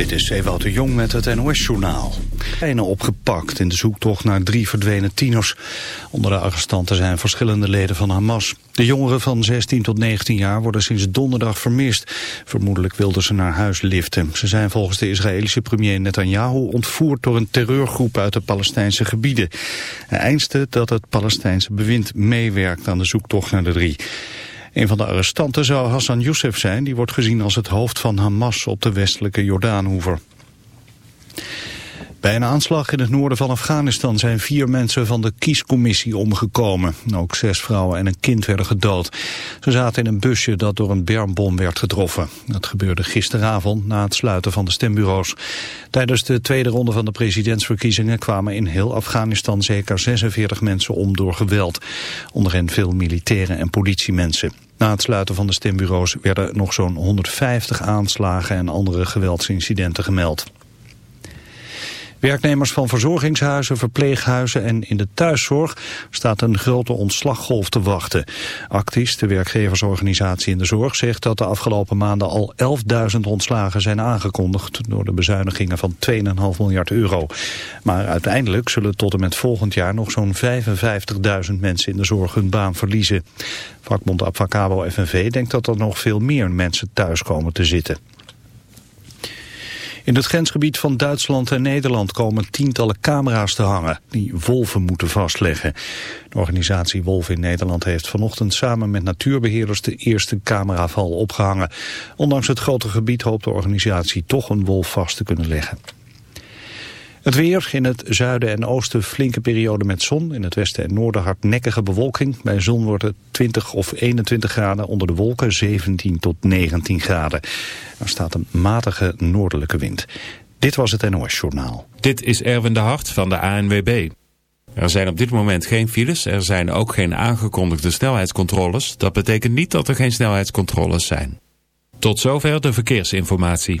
Dit is Ewout de Jong met het NOS-journaal. Zijn opgepakt in de zoektocht naar drie verdwenen tieners. Onder de arrestanten zijn verschillende leden van Hamas. De jongeren van 16 tot 19 jaar worden sinds donderdag vermist. Vermoedelijk wilden ze naar huis liften. Ze zijn volgens de Israëlische premier Netanyahu ontvoerd door een terreurgroep uit de Palestijnse gebieden. Hij eiste dat het Palestijnse bewind meewerkt aan de zoektocht naar de drie. Een van de arrestanten zou Hassan Youssef zijn. Die wordt gezien als het hoofd van Hamas op de westelijke Jordaanhoever. Bij een aanslag in het noorden van Afghanistan zijn vier mensen van de kiescommissie omgekomen. Ook zes vrouwen en een kind werden gedood. Ze zaten in een busje dat door een bermbom werd getroffen. Dat gebeurde gisteravond na het sluiten van de stembureaus. Tijdens de tweede ronde van de presidentsverkiezingen kwamen in heel Afghanistan zeker 46 mensen om door geweld. Onder hen veel militairen en politiemensen. Na het sluiten van de stembureaus werden nog zo'n 150 aanslagen en andere geweldsincidenten gemeld. Werknemers van verzorgingshuizen, verpleeghuizen en in de thuiszorg staat een grote ontslaggolf te wachten. Actis, de werkgeversorganisatie in de zorg, zegt dat de afgelopen maanden al 11.000 ontslagen zijn aangekondigd door de bezuinigingen van 2,5 miljard euro. Maar uiteindelijk zullen tot en met volgend jaar nog zo'n 55.000 mensen in de zorg hun baan verliezen. Vakbond Abfacabo FNV denkt dat er nog veel meer mensen thuis komen te zitten. In het grensgebied van Duitsland en Nederland komen tientallen camera's te hangen die wolven moeten vastleggen. De organisatie Wolven in Nederland heeft vanochtend samen met natuurbeheerders de eerste cameraval opgehangen. Ondanks het grote gebied hoopt de organisatie toch een wolf vast te kunnen leggen. Het weer in het zuiden en oosten flinke periode met zon. In het westen en noorden hardnekkige bewolking. Bij zon wordt het 20 of 21 graden. Onder de wolken 17 tot 19 graden. Er staat een matige noordelijke wind. Dit was het NOS Journaal. Dit is Erwin de Hart van de ANWB. Er zijn op dit moment geen files. Er zijn ook geen aangekondigde snelheidscontroles. Dat betekent niet dat er geen snelheidscontroles zijn. Tot zover de verkeersinformatie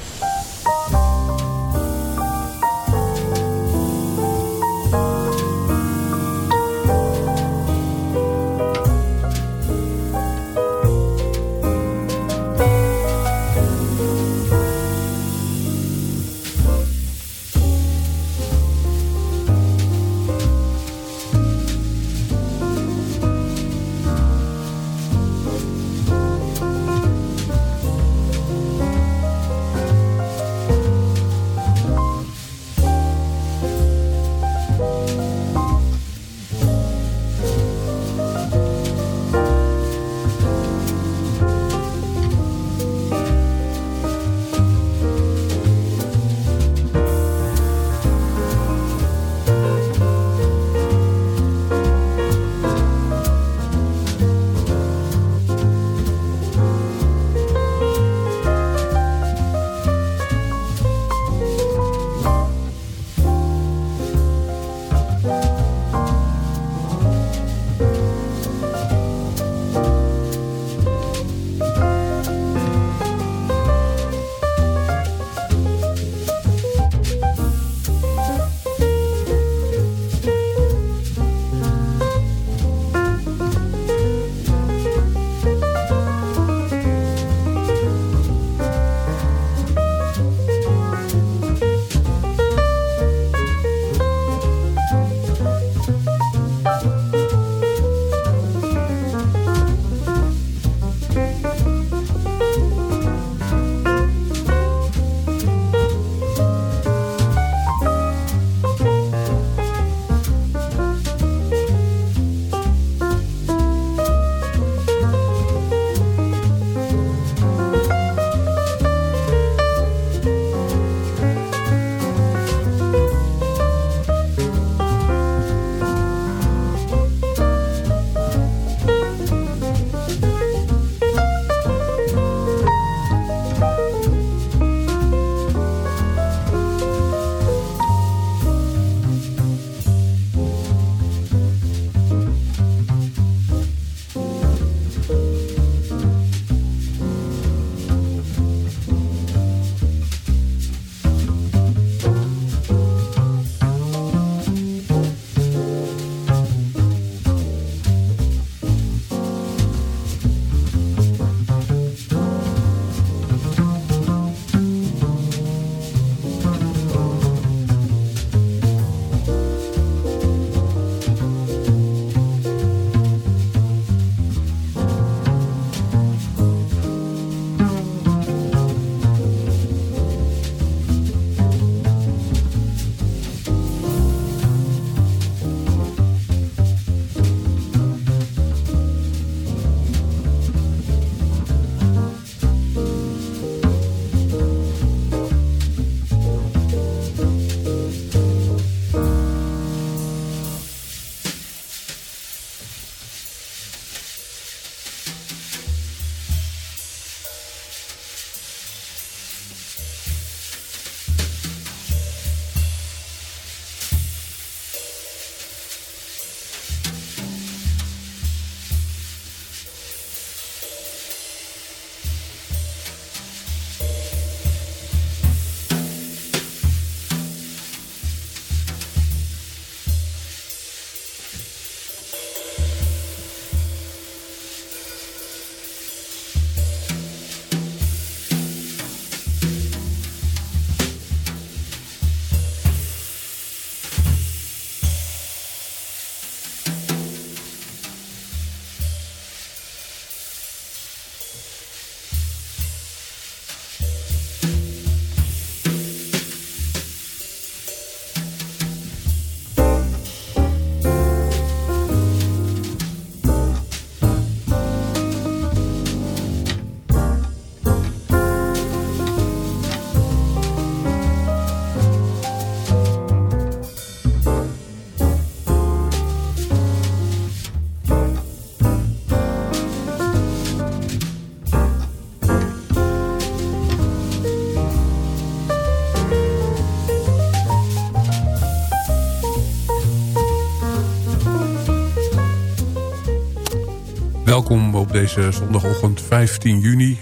Deze zondagochtend 15 juni.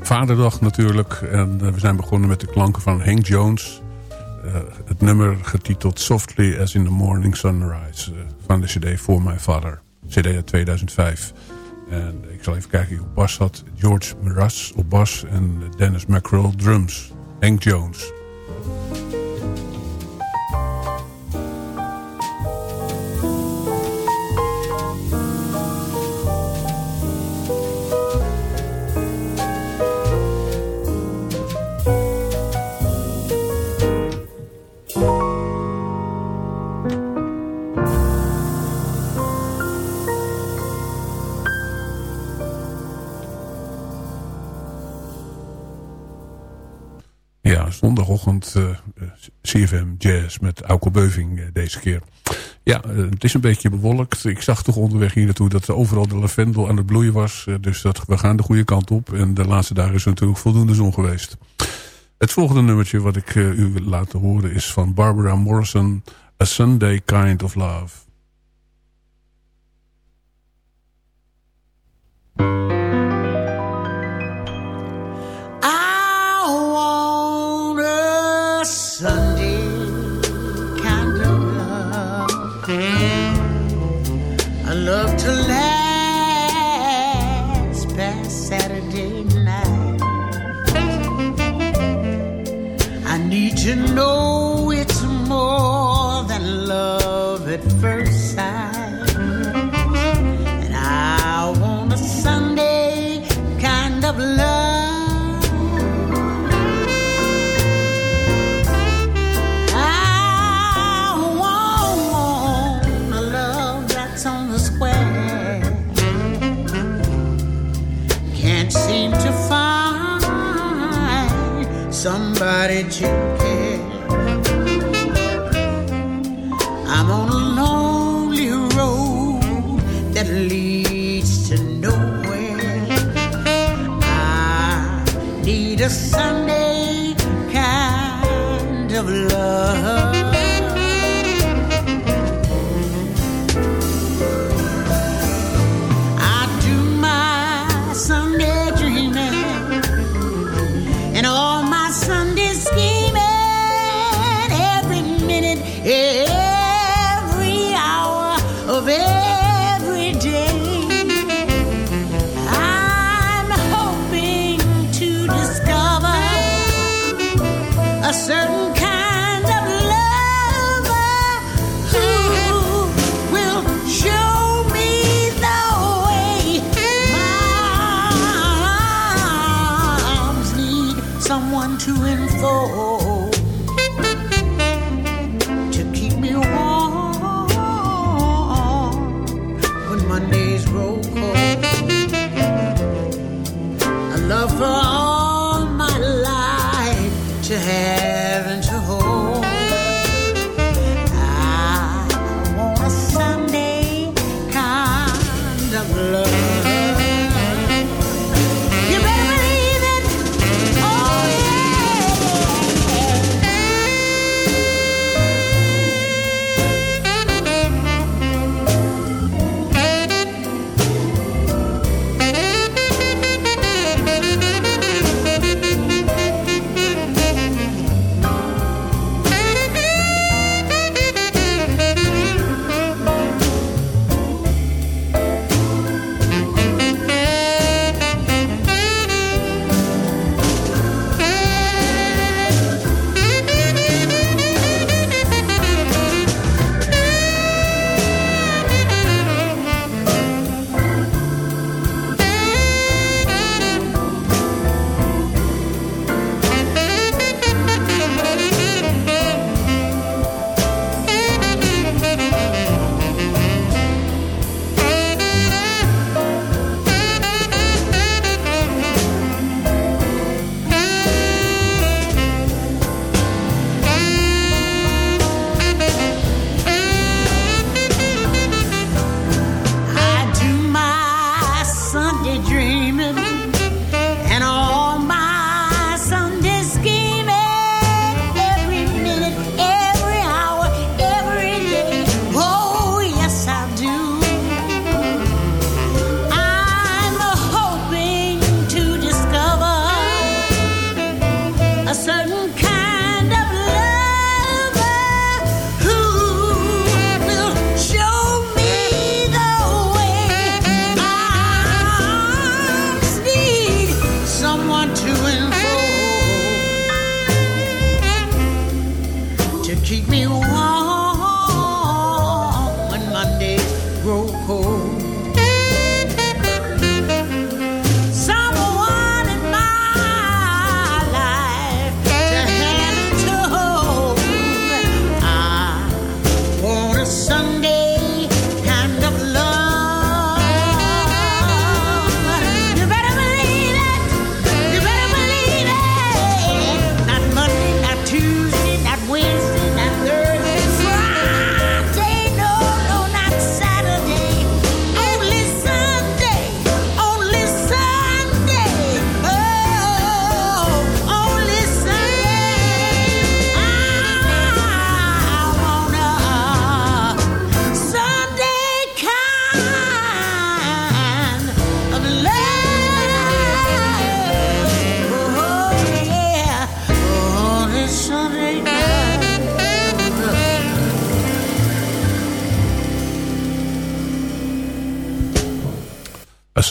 Vaderdag natuurlijk. En uh, we zijn begonnen met de klanken van Hank Jones. Uh, het nummer getiteld Softly as in the Morning Sunrise. Uh, van de cd For My Father. cd uit 2005. En ik zal even kijken wie op bas had. George Miras op bas en Dennis McCrell drums. Hank Jones. Zondagochtend uh, CFM Jazz met Auko Beuving uh, deze keer. Ja, uh, het is een beetje bewolkt. Ik zag toch onderweg hier naartoe dat overal de lavendel aan het bloeien was. dus dat, we gaan de goede kant op. En de laatste dagen is natuurlijk voldoende zon geweest. Het volgende nummertje wat ik u wil laten horen is van Barbara Morrison. A Sunday Kind of Love.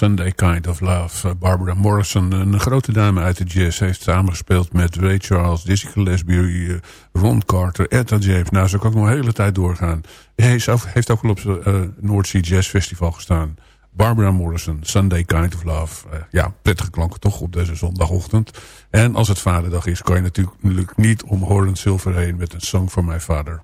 Sunday Kind of Love. Uh, Barbara Morrison, een grote dame uit de jazz... heeft samengespeeld met Ray Charles, Dizzy Gillespie... eh, Ron Carter, Etta James. Nou, zo kan ik nog een hele tijd doorgaan. Hij ook- heeft ook al op het uh, Sea Jazz Festival gestaan. Barbara Morrison, Sunday Kind of Love. Eh, ja, prettige klanken toch op deze zondagochtend. En als het vaderdag is... kan je natuurlijk niet om Horan Silver heen... met een Song for My Father.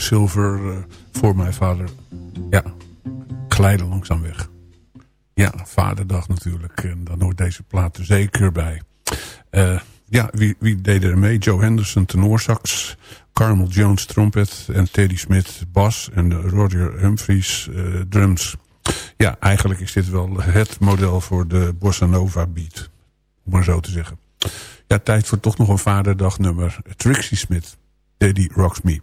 Silver eh, voor mijn vader. Ja, glijden langzaam weg. Ja, vaderdag natuurlijk. En dan hoort deze plaat er zeker bij. Eh, ja, wie, wie deed er mee? Joe Henderson, tenorsax. Carmel Jones, trompet. En Teddy Smith, bas. En Roger Humphries, eh, drums. Ja, eigenlijk is dit wel het model voor de bossa nova beat. Om maar zo te zeggen. Ja, tijd voor toch nog een vaderdagnummer. Trixie Smith, Daddy Rocks Me.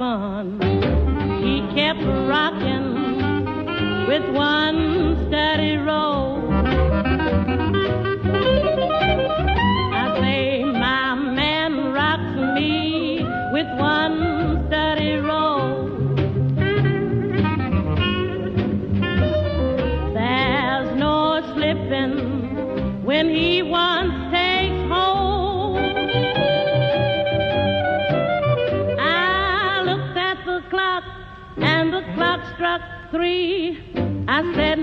Fun? He kept rocking with one steady roll. I said,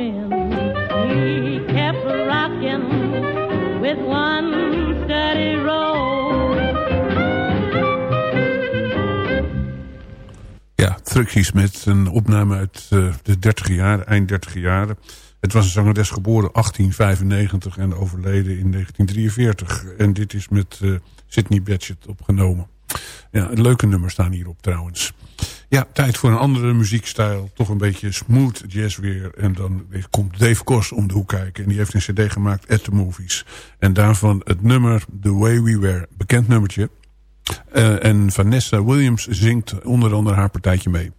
Amen. He kept rocking with one steady roll. Ja, Trixie Smith, een opname uit eh, de 30 jaren, eind 30 jaren. Het was een zangeres geboren 1895 en overleden in 1943. En dit is met eh, Sidney Bechet opgenomen. Ja, leuke nummers staan hierop trouwens. Ja, tijd voor een andere muziekstijl. Toch een beetje smooth jazz weer. En dan komt Dave Kos om de hoek kijken. En die heeft een cd gemaakt, At The Movies. En daarvan het nummer The Way We Were. Bekend nummertje. Eh, en Vanessa Williams zingt onder andere haar partijtje mee.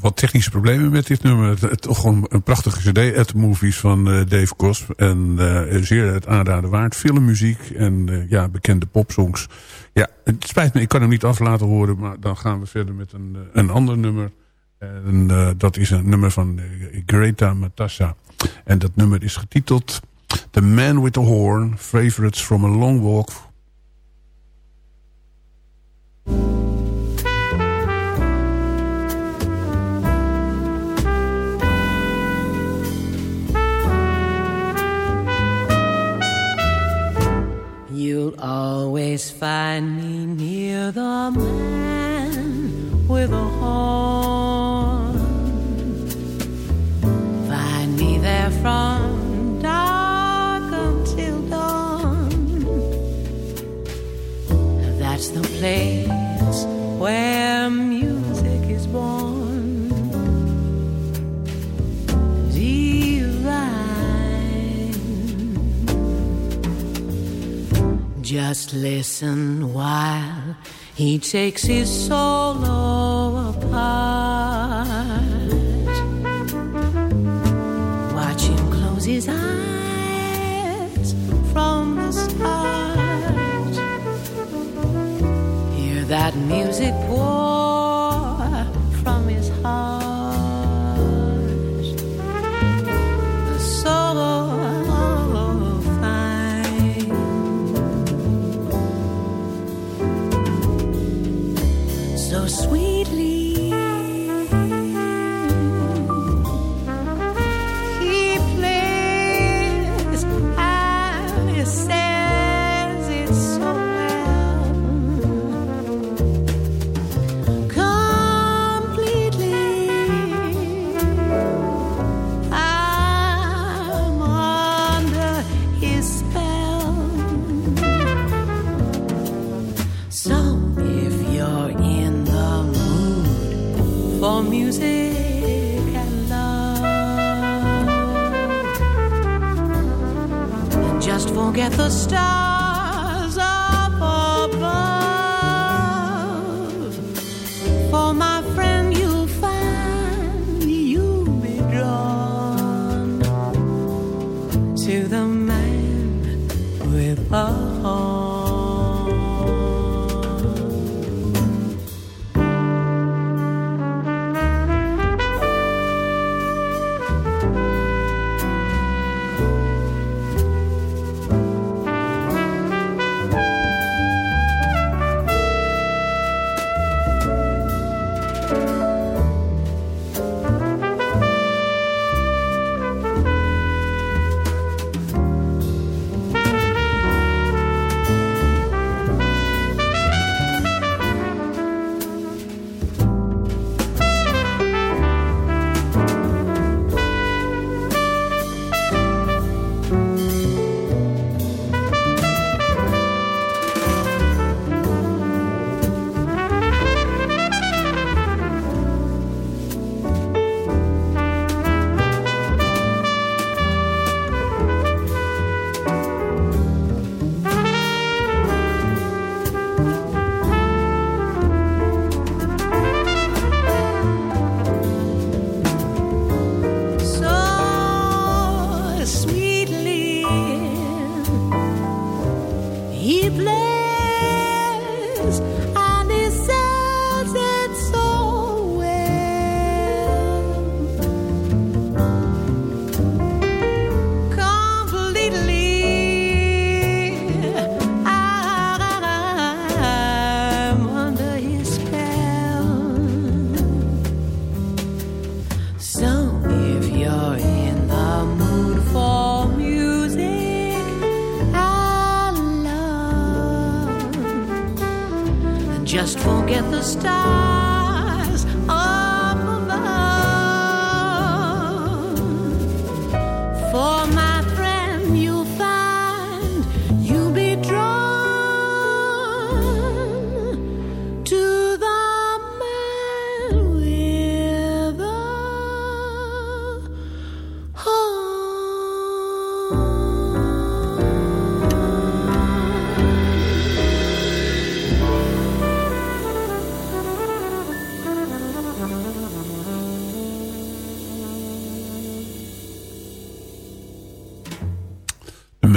Wat technische problemen met dit nummer. Het, het, toch gewoon een prachtige cd. Het Movies van eh, Dave Kos. En eh, zeer het aanraden waard. Filmmuziek en eh, ja, bekende popsongs. Ja, het spijt me, ik kan hem niet af laten horen. Maar dan gaan we verder met een, een ander nummer. En dat is een nummer van Greta Matassa. En dat nummer is getiteld The Man with the Horn. Favorites from a Long Walk You'll always find me near the man with a horn. Find me there from dark until dawn. That's the place where Just listen while he takes his solo apart. Watch him close his eyes from the start. Hear that music pour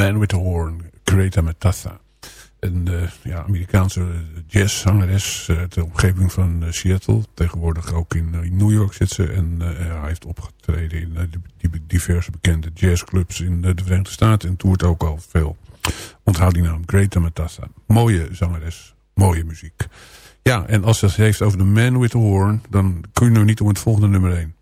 Man with the Horn, Greta Metassa. Een eh, ja, Amerikaanse jazzzangeres eh, uit de omgeving van eh, Seattle. Tegenwoordig ook in, in New York zit ze. En hij heeft opgetreden in diverse bekende jazzclubs in de Verenigde Staten. En toert ook al veel. Onthoud die naam, Greta Metassa. Mooie zangeres, mooie muziek. Ja, en als ze het heeft over The Man with the Horn... dan kun je nu niet om het volgende nummer heen.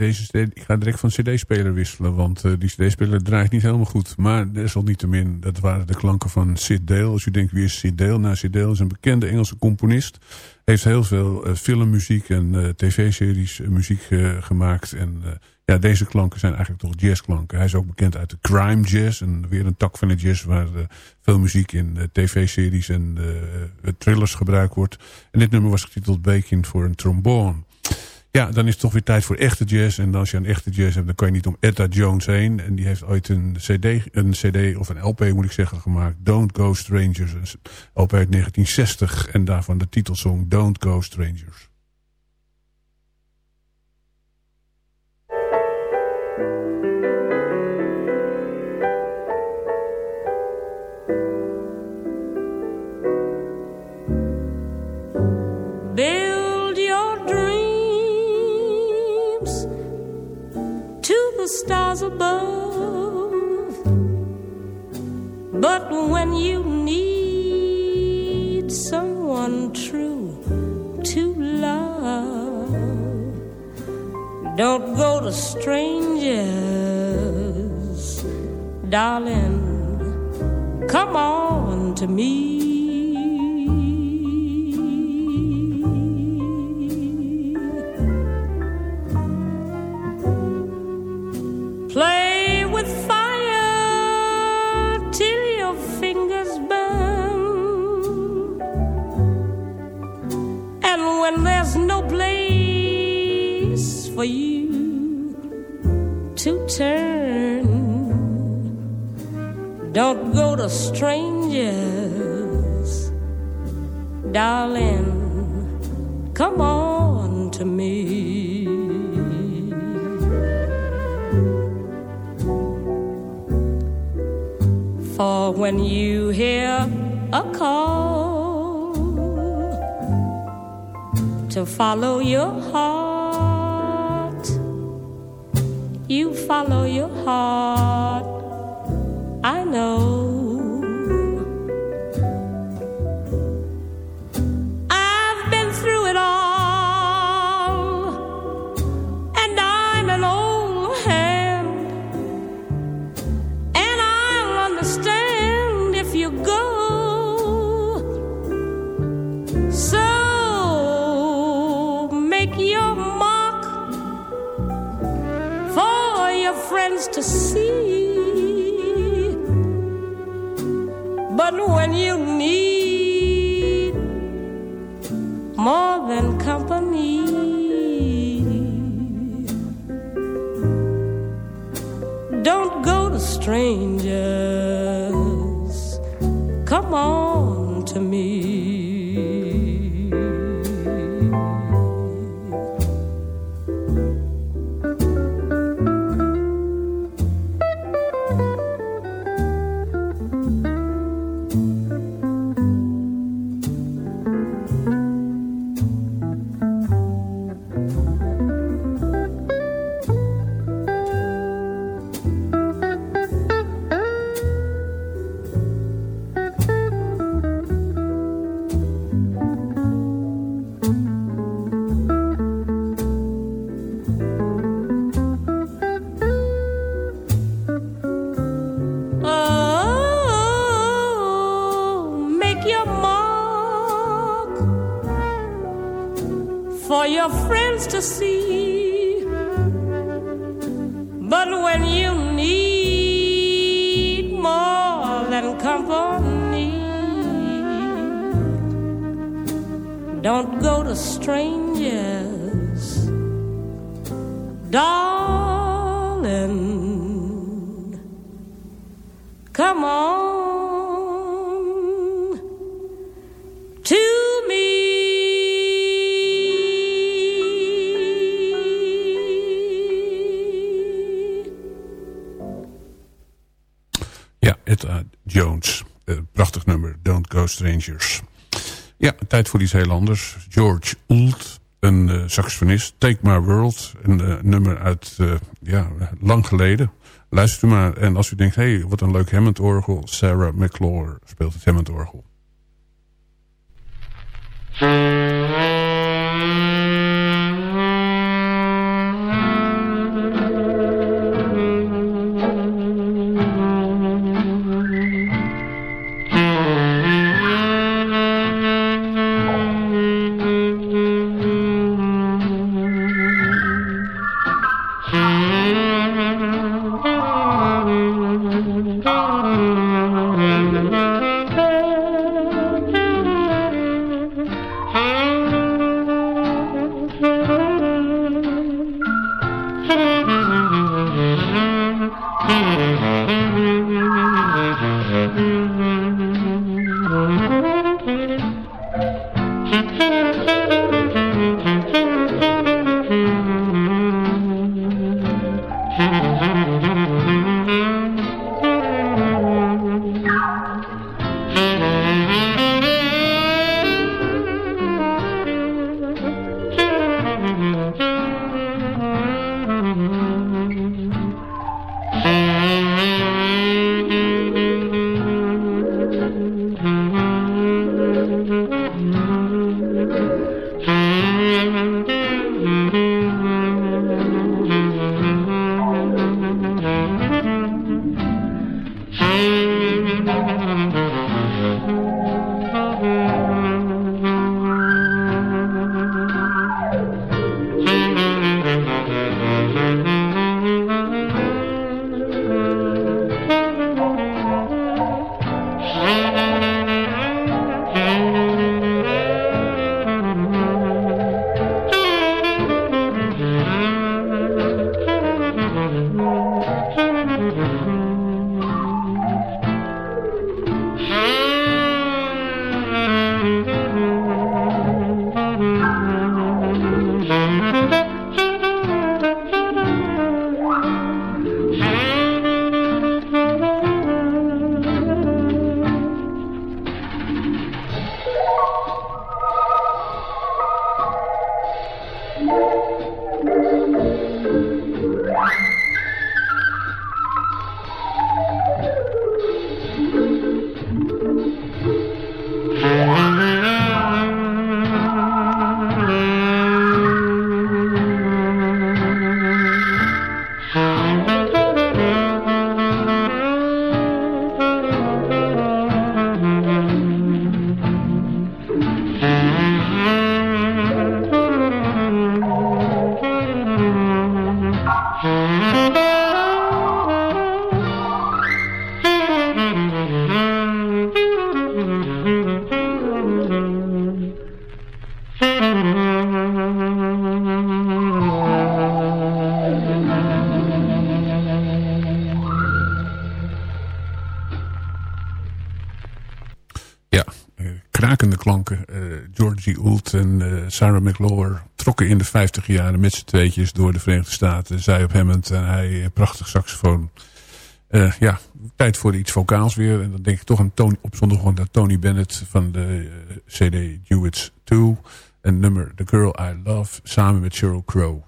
Ik ga direct van cd-speler wisselen, want uh, die cd-speler draait niet helemaal goed. Maar desalniettemin, dat waren de klanken van Sid Dale. Als u denkt, wie is Sid Dale? Nou, Sid Dale is een bekende Engelse componist. Heeft heel veel uh, filmmuziek en uh, tv-series muziek gemaakt. En ja, deze klanken zijn eigenlijk toch jazzklanken. Hij is ook bekend uit de crime jazz. En weer een tak van de jazz waar veel muziek in tv-series en thrillers gebruikt wordt. En dit nummer was getiteld Baking voor een trombone. Ja, dan is het toch weer tijd voor echte jazz. En als je een echte jazz hebt, dan kan je niet om Etta Jones heen. En die heeft ooit een cd, een cd of een LP moet ik zeggen gemaakt. Don't Go Strangers. Een LP uit 1960. En daarvan de titelsong Don't Go Strangers. Stars above. But when you need someone true to love, don't go to strangers, darling. Come on to me. Don't go to strangers. darling, come on to me. For when you hear a call to follow your heart, you follow your heart. I know. Strangers. Come on to me. Ja, tijd voor iets heel anders. George Ould, een eh, saxofonist. Take My World, een eh, nummer uit eh, ja, lang geleden. Luistert u maar. En als u denkt, hé, hey, wat een leuk Hammond-orgel. Sarah McClure speelt het Hammond-orgel. Eh, McLauer trokken in de 50 jaren met z'n tweetjes door de Verenigde Staten. Zij op Hammond en hij eh, prachtig saxofoon. ja, tijd voor iets vocaals weer. En dan denk ik toch aan Tony, op zondag aan Tony Bennett van de CD Duets 2. En nummer The Girl I Love samen met Sheryl Crow.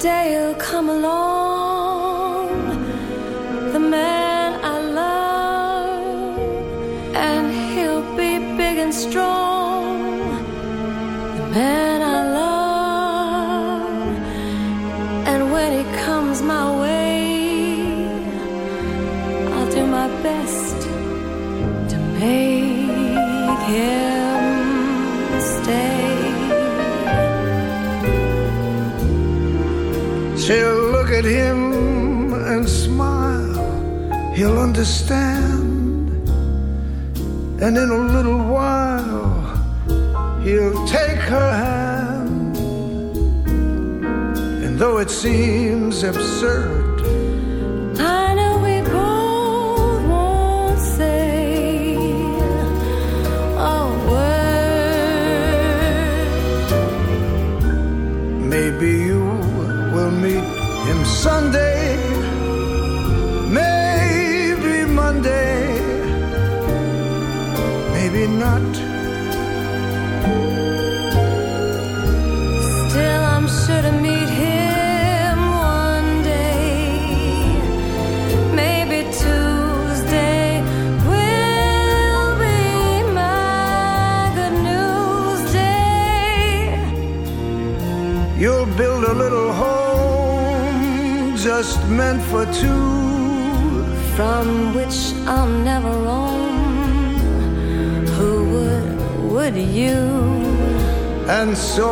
day will come along. Understand. And in a little while, he'll take her hand. And though it seems absurd, just meant for two. From which I'll never roam. Who would, would you? And so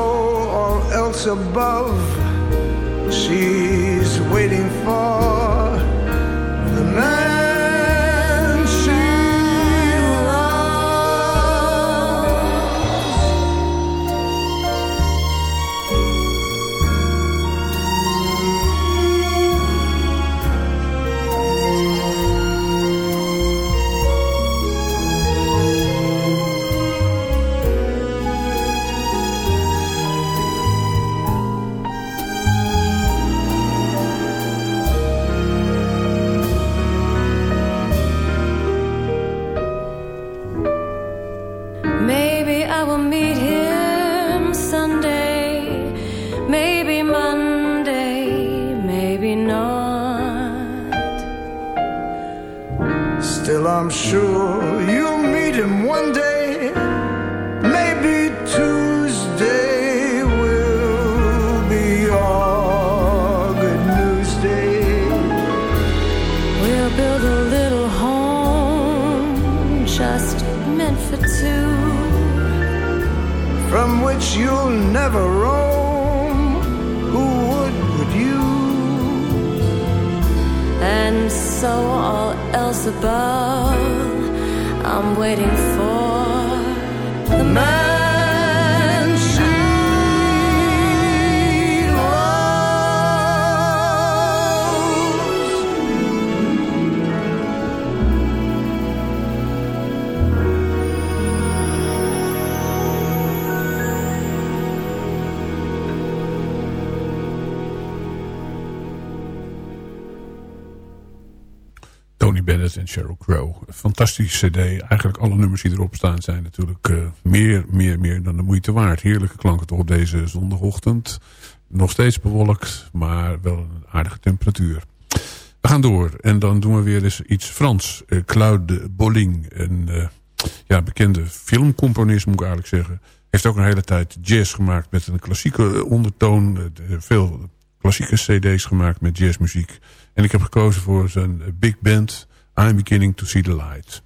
all else above, she's waiting for cd. Eigenlijk alle nummers die erop staan zijn natuurlijk eh, meer, meer, meer dan de moeite waard. Heerlijke klanken toch op deze zondagochtend. Nog steeds bewolkt, maar wel een aardige temperatuur. We gaan door en dan doen we weer eens iets Frans. Uh, Claude Bolling, een eh, ja, bekende filmcomponist moet ik eigenlijk zeggen. Heeft ook een hele tijd jazz gemaakt met een klassieke ondertoon. Eh, veel klassieke cd's gemaakt met jazzmuziek. En ik heb gekozen voor zijn big band I'm Beginning to See the Light.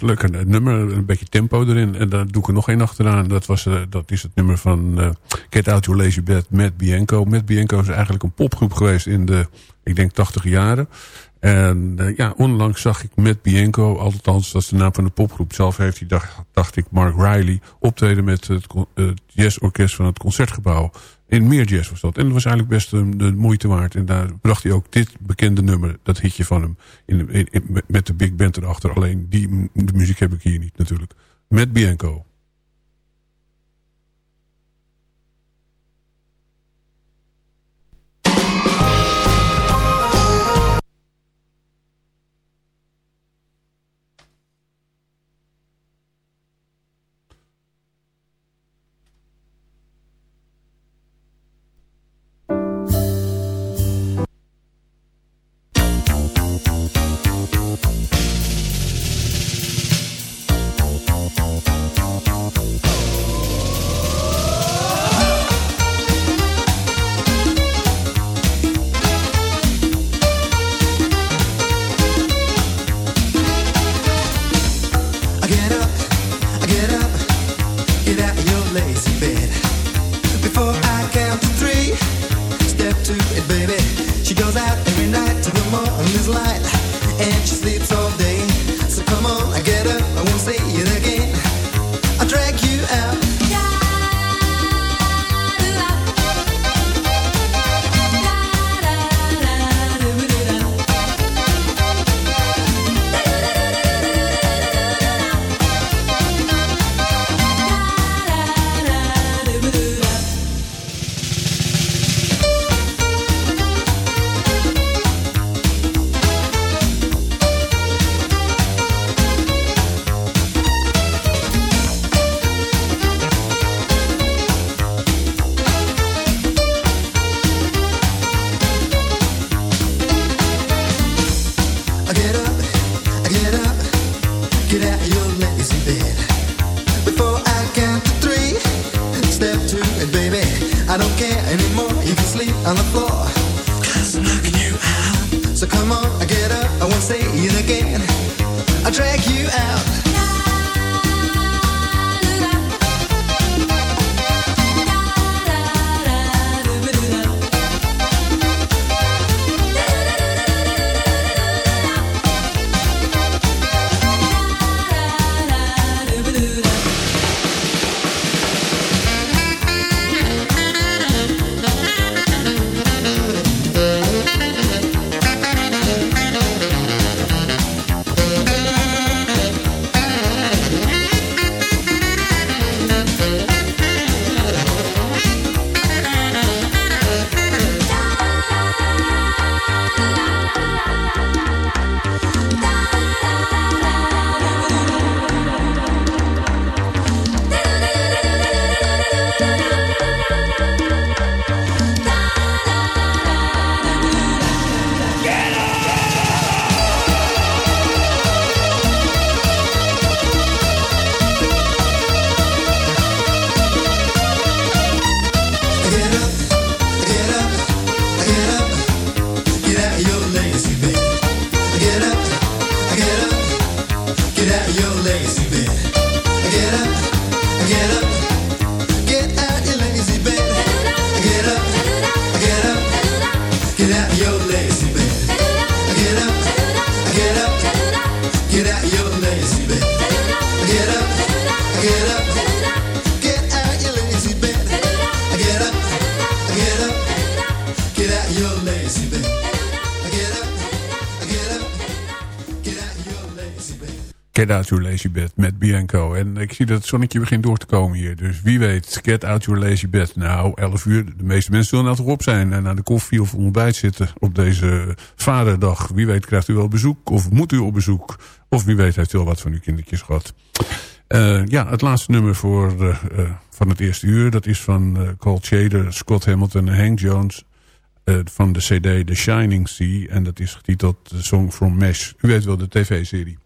was. Een nummer, een beetje tempo erin. En daar doe ik er nog één achteraan. Dat, was, eh, dat is het nummer van uh, Get Out Your Lazy Bed met Bianco. Met Bianco is eigenlijk een popgroep geweest in de, ik denk, 80 jaren. En eh, ja, onlangs zag ik met Bianco, althans dat is de naam van de popgroep zelf heeft, die dacht, dacht ik Mark Riley optreden met het, het jazzorkest van het Concertgebouw in meer jazz was dat. En dat was eigenlijk best een de moeite waard. En daar bracht hij ook dit bekende nummer, dat hitje van hem... In, in, met de big band erachter. Alleen die de muziek heb ik hier niet natuurlijk. Met Bianco. Get Out Your Lazy Bed met Bianco. En ik zie dat het zonnetje begint door te komen hier. Dus wie weet, Get Out Your Lazy Bed. Nou, 11 uur, de meeste mensen zullen nou toch op zijn... en aan de koffie of ontbijt zitten op deze vaderdag. Wie weet krijgt u wel bezoek of moet u op bezoek... of wie weet heeft u al wat van uw kindertjes gehad. Uh, ja, het laatste nummer voor, uh, uh, van het eerste uur... dat is van Cold Shader, Scott Hamilton en Hank Jones... van de cd The Shining Sea. En dat is getiteld The Song from Mesh. U weet wel, de tv-serie.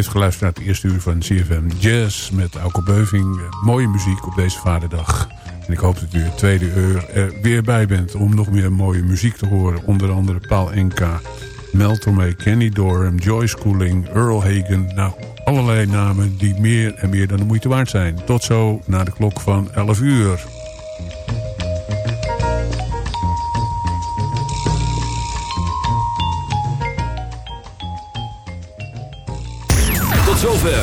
Heeft geluisterd naar het eerste uur van CFM Jazz met Auke Beuving. Eh, mooie muziek op deze vaderdag. En ik hoop dat u het tweede uur er weer bij bent om nog meer mooie muziek te horen. Onder andere Paul Enka, Mel Tormé, Kenny Dorham, Joyce Cooling, Earl Hagen. Nou, allerlei namen die meer en meer dan de moeite waard zijn. Tot zo na de klok van 11 uur.